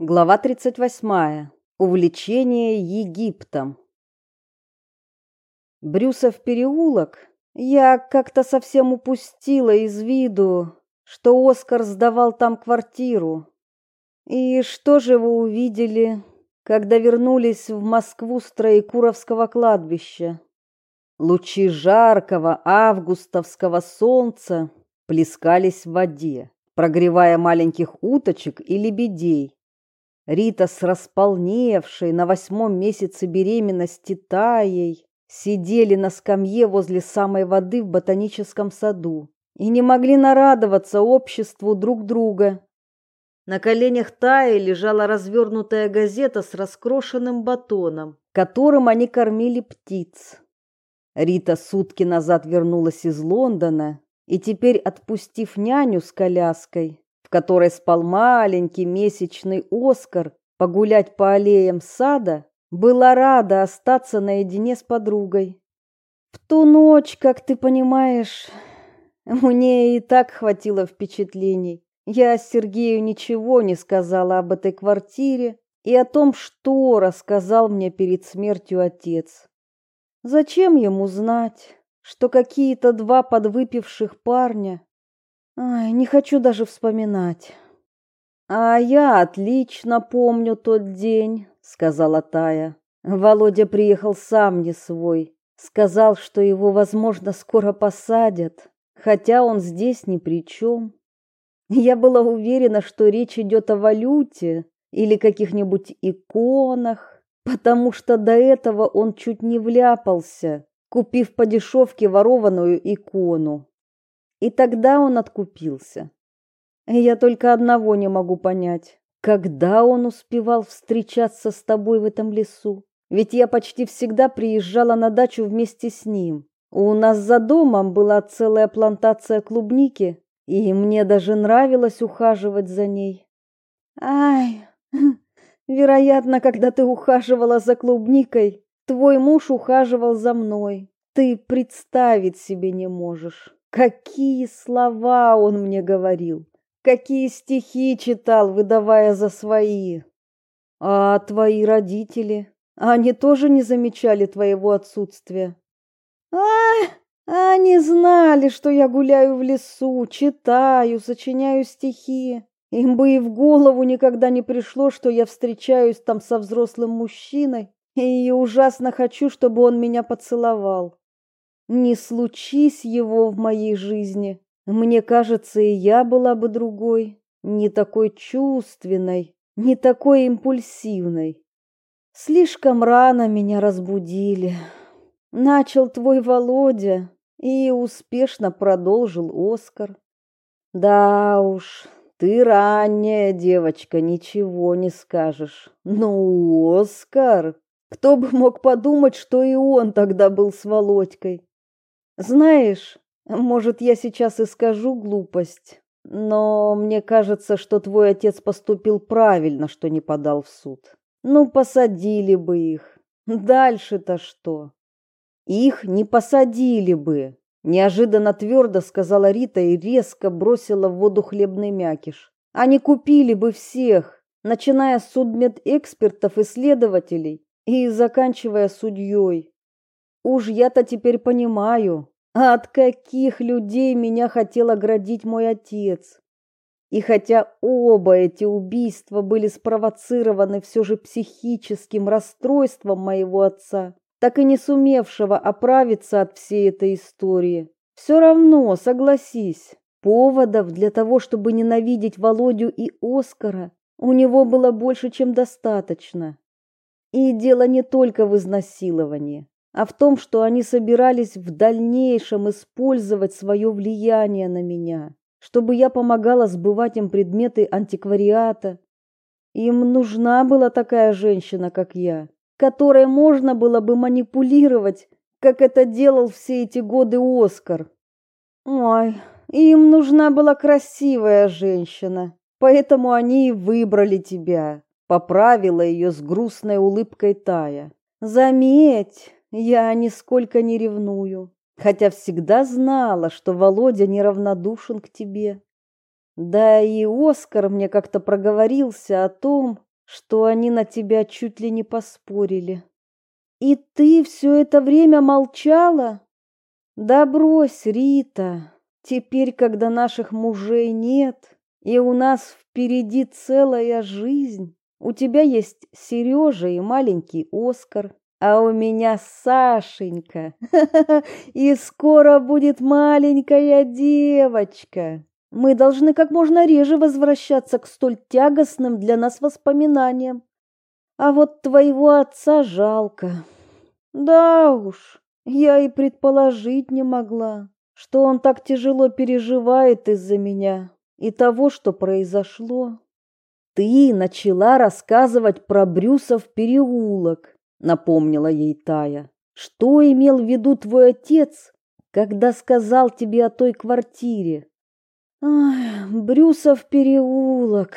Глава 38. Увлечение Египтом. Брюсов переулок. Я как-то совсем упустила из виду, что Оскар сдавал там квартиру. И что же вы увидели, когда вернулись в Москву с Троекуровского кладбища? Лучи жаркого августовского солнца плескались в воде, прогревая маленьких уточек и лебедей Рита с располневшей на восьмом месяце беременности Таей сидели на скамье возле самой воды в ботаническом саду и не могли нарадоваться обществу друг друга. На коленях Таи лежала развернутая газета с раскрошенным батоном, которым они кормили птиц. Рита сутки назад вернулась из Лондона и теперь, отпустив няню с коляской, которой спал маленький месячный Оскар, погулять по аллеям сада, была рада остаться наедине с подругой. В ту ночь, как ты понимаешь, мне и так хватило впечатлений. Я Сергею ничего не сказала об этой квартире и о том, что рассказал мне перед смертью отец. Зачем ему знать, что какие-то два подвыпивших парня Ай, не хочу даже вспоминать. А я отлично помню тот день, сказала Тая. Володя приехал сам не свой. Сказал, что его, возможно, скоро посадят, хотя он здесь ни при чем. Я была уверена, что речь идет о валюте или каких-нибудь иконах, потому что до этого он чуть не вляпался, купив по дешевке ворованную икону. И тогда он откупился. Я только одного не могу понять. Когда он успевал встречаться с тобой в этом лесу? Ведь я почти всегда приезжала на дачу вместе с ним. У нас за домом была целая плантация клубники, и мне даже нравилось ухаживать за ней. Ай, вероятно, когда ты ухаживала за клубникой, твой муж ухаживал за мной. Ты представить себе не можешь. Какие слова он мне говорил, какие стихи читал, выдавая за свои. А твои родители, они тоже не замечали твоего отсутствия? А, они знали, что я гуляю в лесу, читаю, сочиняю стихи. Им бы и в голову никогда не пришло, что я встречаюсь там со взрослым мужчиной, и ужасно хочу, чтобы он меня поцеловал. Не случись его в моей жизни, мне кажется, и я была бы другой, не такой чувственной, не такой импульсивной. Слишком рано меня разбудили. Начал твой Володя и успешно продолжил Оскар. Да уж, ты ранняя девочка, ничего не скажешь. Ну, Оскар, кто бы мог подумать, что и он тогда был с Володькой. Знаешь, может, я сейчас и скажу глупость, но мне кажется, что твой отец поступил правильно, что не подал в суд. Ну, посадили бы их. Дальше-то что? Их не посадили бы, неожиданно твердо сказала Рита и резко бросила в воду хлебный мякиш. Они купили бы всех, начиная с судмедэкспертов и следователей и заканчивая судьей. Уж я-то теперь понимаю, от каких людей меня хотел оградить мой отец. И хотя оба эти убийства были спровоцированы все же психическим расстройством моего отца, так и не сумевшего оправиться от всей этой истории, все равно, согласись, поводов для того, чтобы ненавидеть Володю и Оскара, у него было больше, чем достаточно. И дело не только в изнасиловании а в том, что они собирались в дальнейшем использовать свое влияние на меня, чтобы я помогала сбывать им предметы антиквариата. Им нужна была такая женщина, как я, которой можно было бы манипулировать, как это делал все эти годы Оскар. Ой, им нужна была красивая женщина, поэтому они и выбрали тебя, поправила ее с грустной улыбкой Тая. Заметь, я нисколько не ревную, хотя всегда знала, что Володя неравнодушен к тебе. Да и Оскар мне как-то проговорился о том, что они на тебя чуть ли не поспорили. И ты все это время молчала? Да брось, Рита. Теперь, когда наших мужей нет, и у нас впереди целая жизнь, у тебя есть Сережа и маленький Оскар, а у меня Сашенька. И скоро будет маленькая девочка. Мы должны как можно реже возвращаться к столь тягостным для нас воспоминаниям. А вот твоего отца жалко. Да уж, я и предположить не могла, что он так тяжело переживает из-за меня и того, что произошло. Ты начала рассказывать про Брюсов переулок, напомнила ей Тая. Что имел в виду твой отец, когда сказал тебе о той квартире? Ах, Брюсов переулок,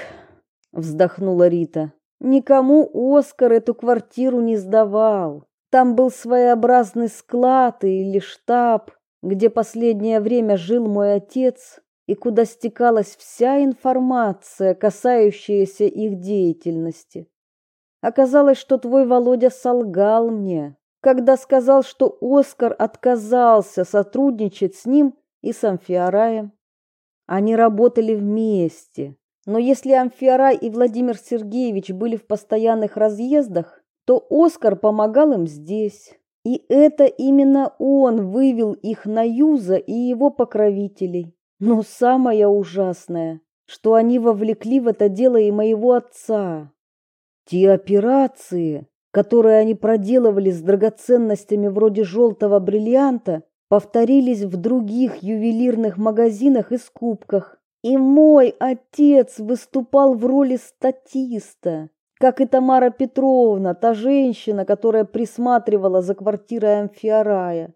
вздохнула Рита. Никому Оскар эту квартиру не сдавал. Там был своеобразный склад или штаб, где последнее время жил мой отец и куда стекалась вся информация, касающаяся их деятельности. Оказалось, что твой Володя солгал мне, когда сказал, что Оскар отказался сотрудничать с ним и с Амфиараем. Они работали вместе. Но если Амфиарай и Владимир Сергеевич были в постоянных разъездах, то Оскар помогал им здесь. И это именно он вывел их на Юза и его покровителей. Но самое ужасное, что они вовлекли в это дело и моего отца. Те операции, которые они проделывали с драгоценностями вроде желтого бриллианта, повторились в других ювелирных магазинах и скупках. И мой отец выступал в роли статиста, как и Тамара Петровна, та женщина, которая присматривала за квартирой Амфиарая.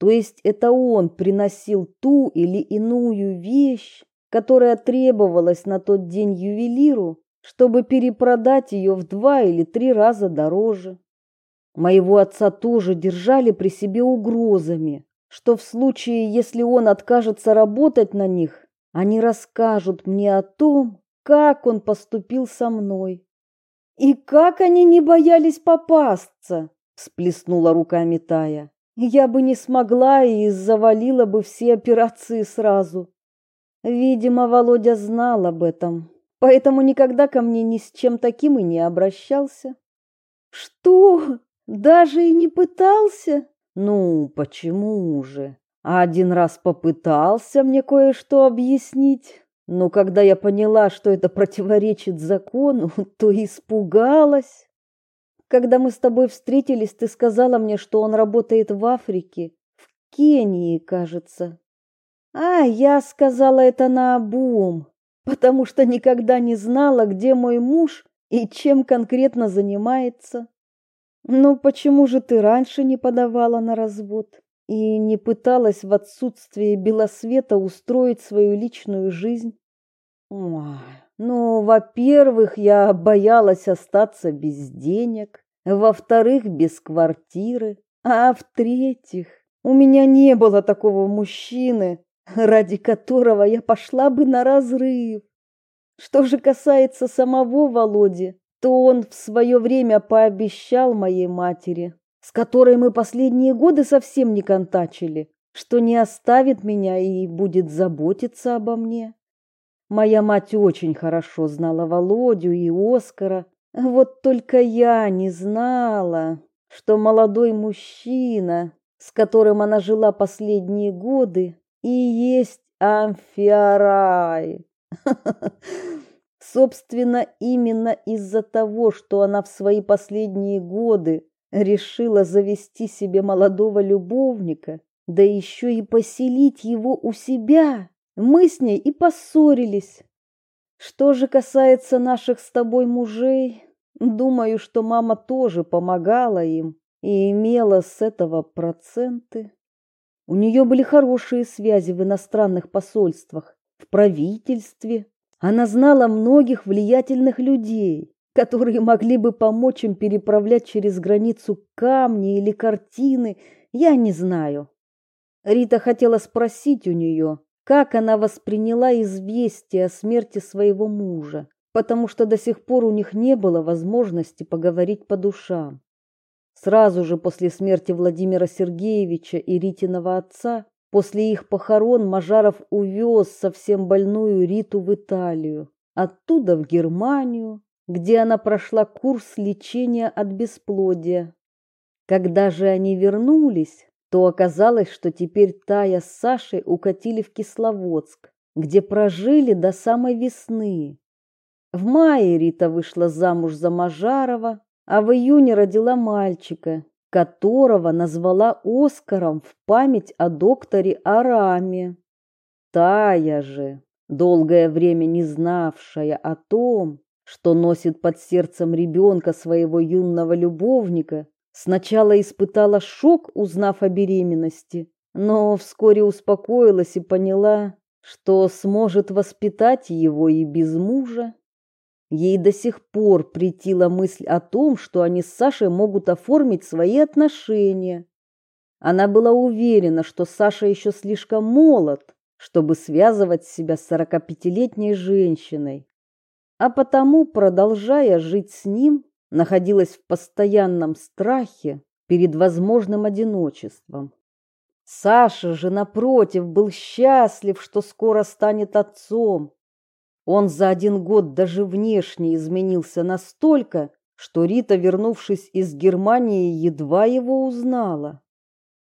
То есть это он приносил ту или иную вещь, которая требовалась на тот день ювелиру, чтобы перепродать ее в два или три раза дороже. Моего отца тоже держали при себе угрозами, что в случае, если он откажется работать на них, они расскажут мне о том, как он поступил со мной. И как они не боялись попасться, всплеснула руками Тая. Я бы не смогла и завалила бы все операции сразу. Видимо, Володя знал об этом, поэтому никогда ко мне ни с чем таким и не обращался. Что? Даже и не пытался? Ну, почему же? Один раз попытался мне кое-что объяснить, но когда я поняла, что это противоречит закону, то испугалась. Когда мы с тобой встретились, ты сказала мне, что он работает в Африке, в Кении, кажется. А, я сказала это наобум, потому что никогда не знала, где мой муж и чем конкретно занимается. Ну почему же ты раньше не подавала на развод и не пыталась в отсутствие белосвета устроить свою личную жизнь? Ой. Ну, во-первых, я боялась остаться без денег, во-вторых, без квартиры, а в-третьих, у меня не было такого мужчины, ради которого я пошла бы на разрыв. Что же касается самого Володи, то он в свое время пообещал моей матери, с которой мы последние годы совсем не контачили, что не оставит меня и будет заботиться обо мне. Моя мать очень хорошо знала Володю и Оскара, вот только я не знала, что молодой мужчина, с которым она жила последние годы, и есть Амфиарай. Собственно, именно из-за того, что она в свои последние годы решила завести себе молодого любовника, да еще и поселить его у себя, мы с ней и поссорились. Что же касается наших с тобой мужей, думаю, что мама тоже помогала им и имела с этого проценты. У нее были хорошие связи в иностранных посольствах, в правительстве. Она знала многих влиятельных людей, которые могли бы помочь им переправлять через границу камни или картины, я не знаю. Рита хотела спросить у нее, как она восприняла известие о смерти своего мужа, потому что до сих пор у них не было возможности поговорить по душам. Сразу же после смерти Владимира Сергеевича и Ритиного отца, после их похорон Мажаров увез совсем больную Риту в Италию, оттуда в Германию, где она прошла курс лечения от бесплодия. Когда же они вернулись, то оказалось, что теперь Тая с Сашей укатили в Кисловодск, где прожили до самой весны. В мае Рита вышла замуж за Мажарова, а в июне родила мальчика, которого назвала Оскаром в память о докторе Араме. Тая же, долгое время не знавшая о том, что носит под сердцем ребенка своего юного любовника, сначала испытала шок, узнав о беременности, но вскоре успокоилась и поняла, что сможет воспитать его и без мужа. Ей до сих пор претила мысль о том, что они с Сашей могут оформить свои отношения. Она была уверена, что Саша еще слишком молод, чтобы связывать себя с сорокапятилетней женщиной. А потому, продолжая жить с ним, находилась в постоянном страхе перед возможным одиночеством. Саша же, напротив, был счастлив, что скоро станет отцом, он за один год даже внешне изменился настолько, что Рита, вернувшись из Германии, едва его узнала.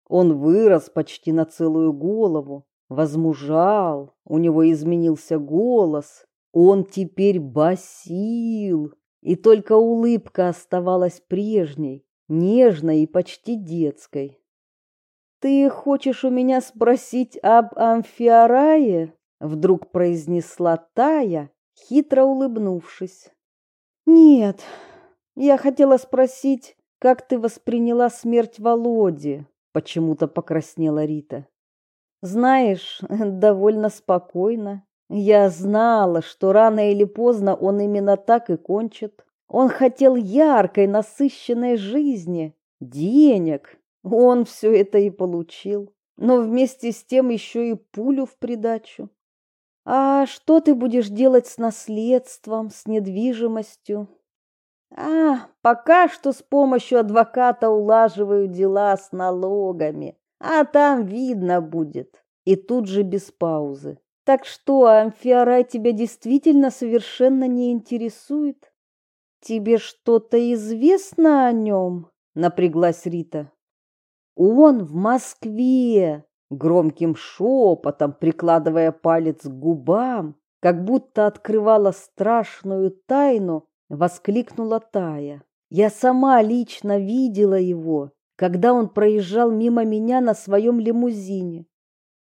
Он вырос почти на целую голову, возмужал, у него изменился голос, он теперь басил, и только улыбка оставалась прежней, нежной и почти детской. «Ты хочешь у меня спросить об Амфиарае?» Вдруг произнесла Тая, хитро улыбнувшись. Нет, я хотела спросить, как ты восприняла смерть Володи? Почему-то покраснела Рита. Знаешь, довольно спокойно. Я знала, что рано или поздно он именно так и кончит. Он хотел яркой, насыщенной жизни, денег. Он все это и получил, но вместе с тем еще и пулю в придачу. А что ты будешь делать с наследством, с недвижимостью? А, пока что с помощью адвоката улаживаю дела с налогами, а там видно будет. И тут же без паузы. Так что, Амфиарай тебя действительно совершенно не интересует? Тебе что-то известно о нем? Напряглась Рита. Он в Москве, Громким шепотом, прикладывая палец к губам, как будто открывала страшную тайну, воскликнула Тая. Я сама лично видела его, когда он проезжал мимо меня на своем лимузине.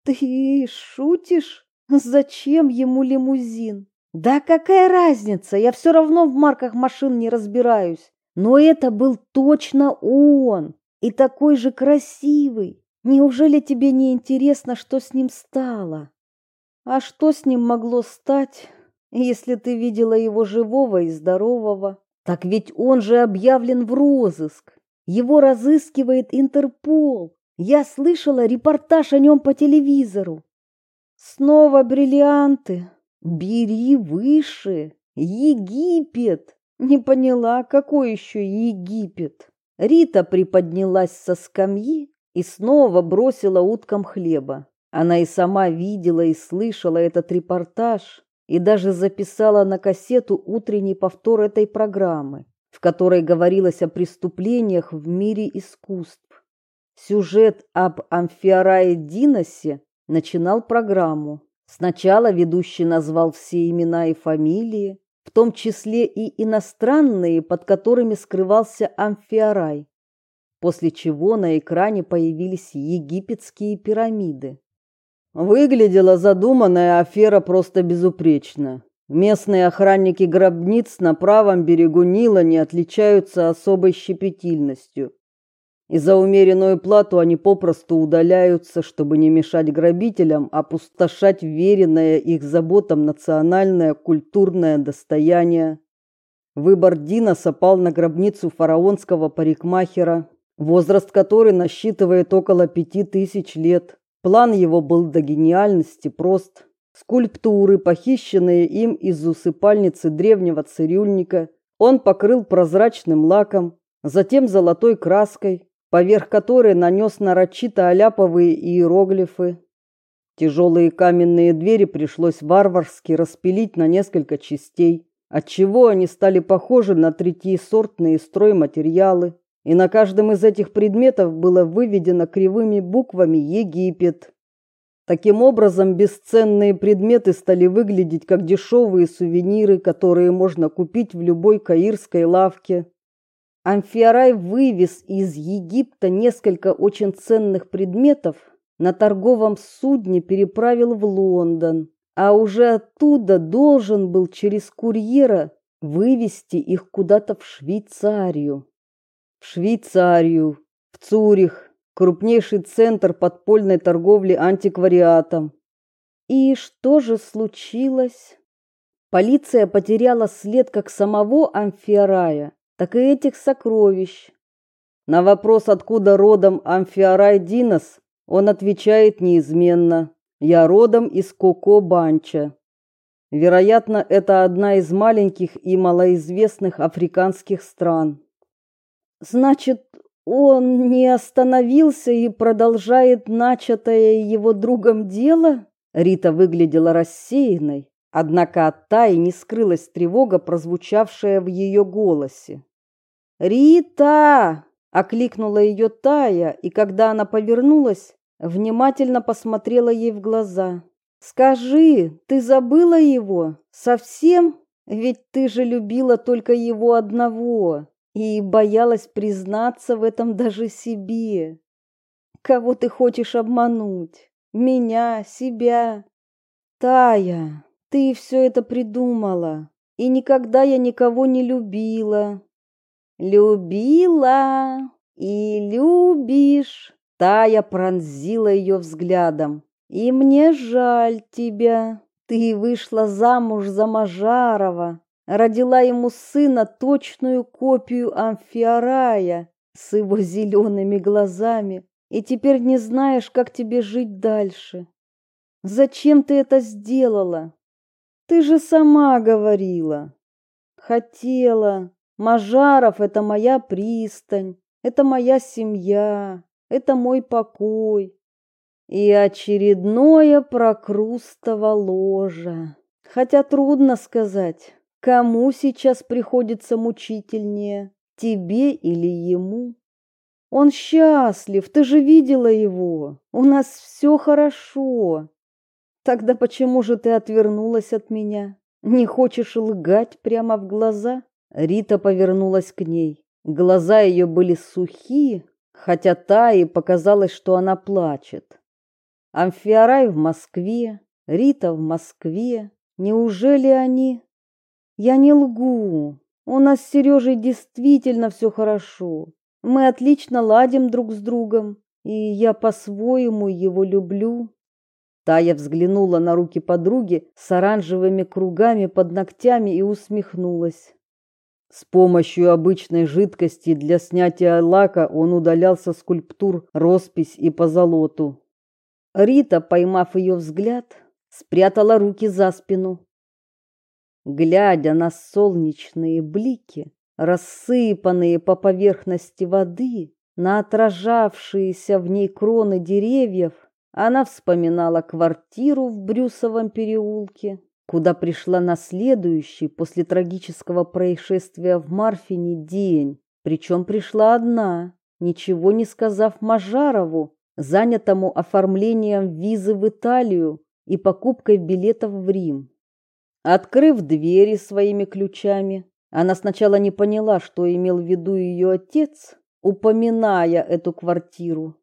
Ты шутишь? Зачем ему лимузин? Да какая разница? Я все равно в марках машин не разбираюсь. Но это был точно он, и такой же красивый. Неужели тебе не интересно, что с ним стало? А что с ним могло стать, если ты видела его живого и здорового? Так ведь он же объявлен в розыск. Его разыскивает Интерпол. Я слышала репортаж о нем по телевизору. Снова бриллианты. Бери выше. Египет. Не поняла, какой еще Египет. Рита приподнялась со скамьи и снова бросила уткам хлеба. Она и сама видела и слышала этот репортаж и даже записала на кассету утренний повтор этой программы, в которой говорилось о преступлениях в мире искусств. Сюжет об Амфиарае Диносе начинал программу. Сначала ведущий назвал все имена и фамилии, в том числе и иностранные, под которыми скрывался Амфиарай после чего на экране появились египетские пирамиды. Выглядела задуманная афера просто безупречно. Местные охранники гробниц на правом берегу Нила не отличаются особой щепетильностью. И за умеренную плату они попросту удаляются, чтобы не мешать грабителям опустошать веренное их заботам национальное культурное достояние. Выбор Диноса пал на гробницу фараонского парикмахера, возраст которой насчитывает около пяти тысяч лет. План его был до гениальности прост. скульптуры, похищенные им из усыпальницы древнего цирюльника, он покрыл прозрачным лаком, затем золотой краской, поверх которой нанес нарочито аляповые иероглифы. Тяжелые каменные двери пришлось варварски распилить на несколько частей, отчего они стали похожи на третьесортные стройматериалы, и на каждом из этих предметов было выведено кривыми буквами «Египет». Таким образом, бесценные предметы стали выглядеть как дешевые сувениры, которые можно купить в любой каирской лавке. Амфиарай вывез из Египта несколько очень ценных предметов, на торговом судне переправил в Лондон, а уже оттуда должен был через курьера вывести их куда-то в Швейцарию. В Швейцарию, в Цюрих, крупнейший центр подпольной торговли антиквариатом. И что же случилось? Полиция потеряла след как самого Амфиарая, так и этих сокровищ. На вопрос, откуда родом Амфиарай Динос, он отвечает неизменно: "Я родом из Коко-Банча". Вероятно, это одна из маленьких и малоизвестных африканских стран. Значит, он не остановился и продолжает начатое его другом дело? Рита выглядела рассеянной, однако от Таи не скрылась тревога, прозвучавшая в ее голосе. «Рита!» Окликнула ее Тая, и когда она повернулась, внимательно посмотрела ей в глаза. «Скажи, ты забыла его? Совсем? Ведь ты же любила только его одного и боялась признаться в этом даже себе. Кого ты хочешь обмануть? Меня, себя? Тая, ты все это придумала, и никогда я никого не любила, Любила и любишь. Тая пронзила ее взглядом. И мне жаль тебя. Ты вышла замуж за Мажарова, родила ему сына точную копию Амфиарая с его зелеными глазами, и теперь не знаешь, как тебе жить дальше. Зачем ты это сделала? Ты же сама говорила. Хотела, Мажаров — это моя пристань, это моя семья, это мой покой. И очередное прокрустово ложа. Хотя трудно сказать, кому сейчас приходится мучительнее, тебе или ему. Он счастлив, ты же видела его. У нас все хорошо. Тогда почему же ты отвернулась от меня? Не хочешь лгать прямо в глаза? Рита повернулась к ней. Глаза ее были сухие, хотя Тае показалось, что она плачет. Амфиарай в Москве, Рита в Москве. Неужели они? Я не лгу. У нас с Сережей действительно все хорошо. Мы отлично ладим друг с другом, и я по-своему его люблю. Тая взглянула на руки подруги с оранжевыми кругами под ногтями и усмехнулась. С помощью обычной жидкости для снятия лака он удалял со скульптур роспись и позолоту. Рита, поймав ее взгляд, спрятала руки за спину. Глядя на солнечные блики, рассыпанные по поверхности воды, на отражавшиеся в ней кроны деревьев, она вспоминала квартиру в Брюсовом переулке, куда пришла на следующий после трагического происшествия в Марфине день. Причем пришла одна, ничего не сказав Мажарову, занятому оформлением визы в Италию и покупкой билетов в Рим. Открыв двери своими ключами, она сначала не поняла, что имел в виду ее отец, упоминая эту квартиру.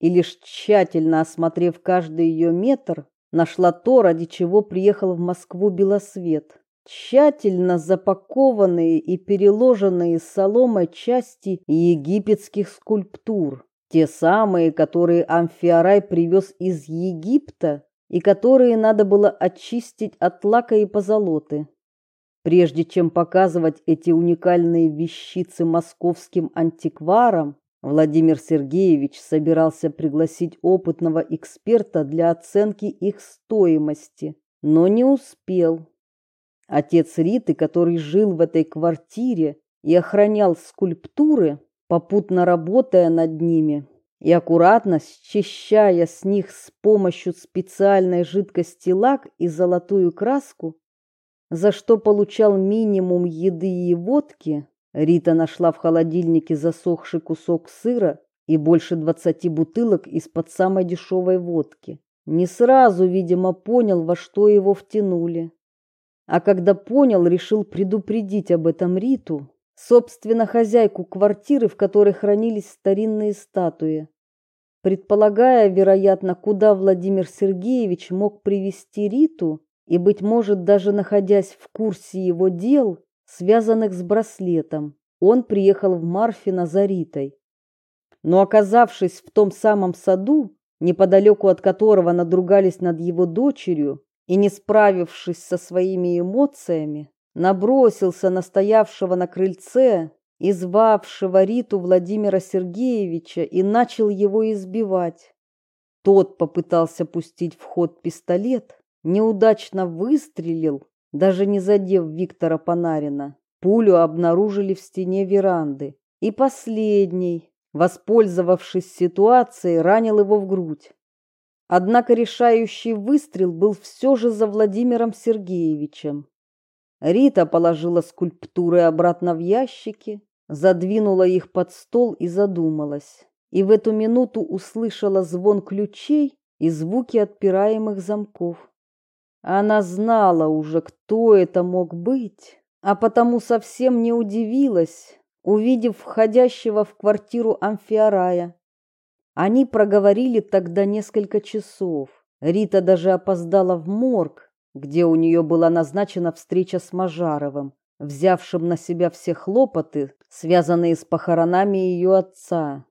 И лишь тщательно осмотрев каждый ее метр, Нашла то, ради чего приехал в Москву Белосвет. Тщательно запакованные и переложенные соломой части египетских скульптур. Те самые, которые Амфиарай привез из Египта и которые надо было очистить от лака и позолоты. Прежде чем показывать эти уникальные вещицы московским антикварам, Владимир Сергеевич собирался пригласить опытного эксперта для оценки их стоимости, но не успел. Отец Риты, который жил в этой квартире и охранял скульптуры, попутно работая над ними и аккуратно счищая с них с помощью специальной жидкости лак и золотую краску, за что получал минимум еды и водки, Рита нашла в холодильнике засохший кусок сыра и больше двадцати бутылок из-под самой дешевой водки. Не сразу, видимо, понял, во что его втянули. А когда понял, решил предупредить об этом Риту, собственно, хозяйку квартиры, в которой хранились старинные статуи. Предполагая, вероятно, куда Владимир Сергеевич мог привести Риту, и, быть может, даже находясь в курсе его дел, связанных с браслетом. Он приехал в Марфино за Ритой. Но оказавшись в том самом саду, неподалеку от которого надругались над его дочерью, и не справившись со своими эмоциями, набросился на стоявшего на крыльце и звавшего Риту Владимира Сергеевича и начал его избивать. Тот попытался пустить в ход пистолет, неудачно выстрелил даже не задев Виктора Панарина. Пулю обнаружили в стене веранды. И последний, воспользовавшись ситуацией, ранил его в грудь. Однако решающий выстрел был все же за Владимиром Сергеевичем. Рита положила скульптуры обратно в ящики, задвинула их под стол и задумалась. И в эту минуту услышала звон ключей и звуки отпираемых замков. Она знала уже, кто это мог быть, а потому совсем не удивилась, увидев входящего в квартиру Амфиарая. Они проговорили тогда несколько часов. Рита даже опоздала в морг, где у нее была назначена встреча с Мажаровым, взявшим на себя все хлопоты, связанные с похоронами ее отца.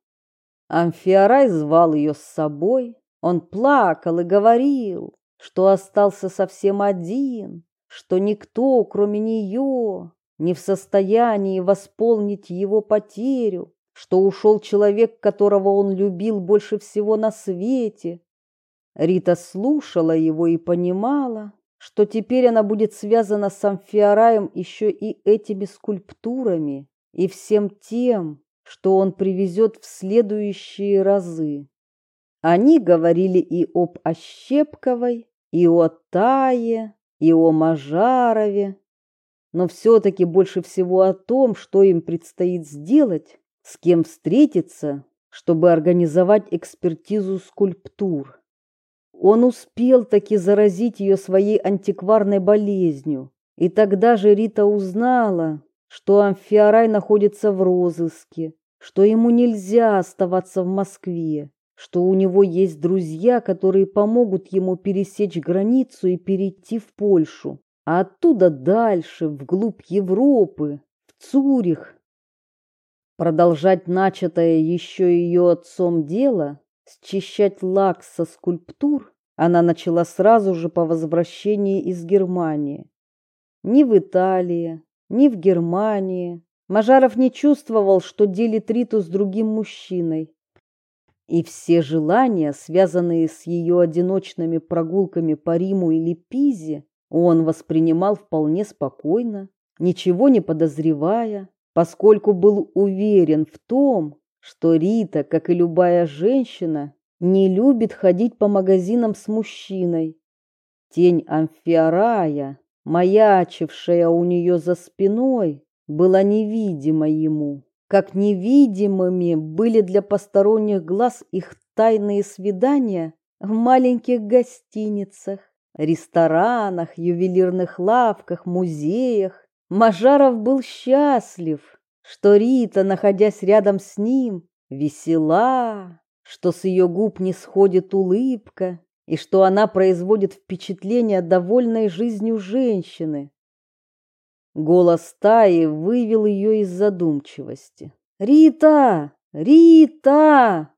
Амфиарай звал ее с собой, он плакал и говорил, что остался совсем один, что никто, кроме нее, не в состоянии восполнить его потерю, что ушел человек, которого он любил больше всего на свете. Рита слушала его и понимала, что теперь она будет связана с Амфиараем еще и этими скульптурами и всем тем, что он привезет в следующие разы. Они говорили и об Ощепковой, и о Тае, и о Мажарове, но все-таки больше всего о том, что им предстоит сделать, с кем встретиться, чтобы организовать экспертизу скульптур. Он успел таки заразить ее своей антикварной болезнью, и тогда же Рита узнала, что Амфиарай находится в розыске, что ему нельзя оставаться в Москве, что у него есть друзья, которые помогут ему пересечь границу и перейти в Польшу, а оттуда дальше, вглубь Европы, в Цюрих. Продолжать начатое еще ее отцом дело, счищать лак со скульптур, она начала сразу же по возвращении из Германии. Ни в Италии, ни в Германии Мажаров не чувствовал, что делит Риту с другим мужчиной и все желания, связанные с ее одиночными прогулками по Риму или Пизе, он воспринимал вполне спокойно, ничего не подозревая, поскольку был уверен в том, что Рита, как и любая женщина, не любит ходить по магазинам с мужчиной. Тень Амфиарая, маячившая у нее за спиной, была невидима ему как невидимыми были для посторонних глаз их тайные свидания в маленьких гостиницах, ресторанах, ювелирных лавках, музеях. Мажаров был счастлив, что Рита, находясь рядом с ним, весела, что с ее губ не сходит улыбка и что она производит впечатление довольной жизнью женщины. Голос Таи вывел ее из задумчивости. «Рита! Рита!»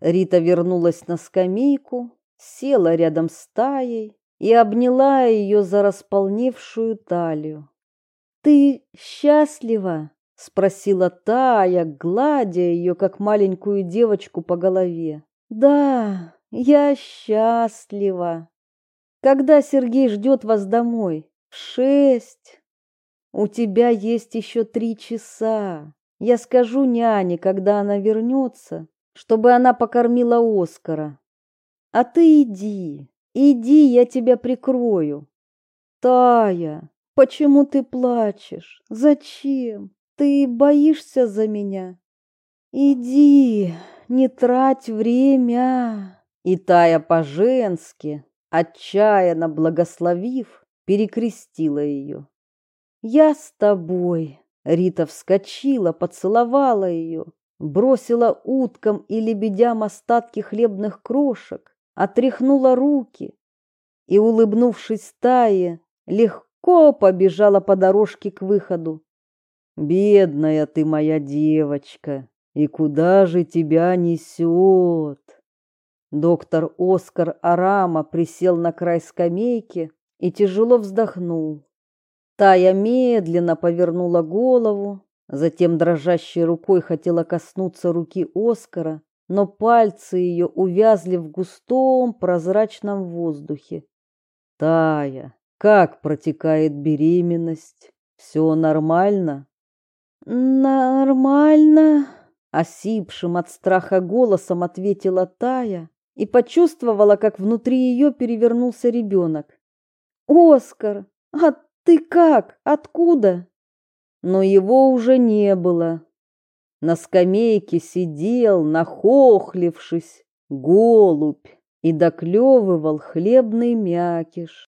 Рита вернулась на скамейку, села рядом с Таей и обняла ее за располневшую талию. «Ты счастлива?» — спросила Тая, гладя ее, как маленькую девочку по голове. Да, я счастлива. Когда Сергей ждет вас домой? В шесть. У тебя есть еще три часа. Я скажу няне, когда она вернется, чтобы она покормила Оскара. А ты иди, иди, я тебя прикрою. Тая, почему ты плачешь? Зачем? Ты боишься за меня? Иди, не трать время. И Тая по-женски, отчаянно благословив, перекрестила ее. Я с тобой. Рита вскочила, поцеловала ее, бросила уткам и лебедям остатки хлебных крошек, отряхнула руки и, улыбнувшись Тае, легко побежала по дорожке к выходу. «Бедная ты моя девочка, и куда же тебя несет?» Доктор Оскар Арама присел на край скамейки и тяжело вздохнул. Тая медленно повернула голову, затем дрожащей рукой хотела коснуться руки Оскара, но пальцы ее увязли в густом прозрачном воздухе. Тая, как протекает беременность? Все нормально? Нормально, осипшим от страха голосом ответила Тая и почувствовала, как внутри ее перевернулся ребенок. Оскар, а ты как? Откуда? Но его уже не было. На скамейке сидел, нахохлившись, голубь и доклевывал хлебный мякиш.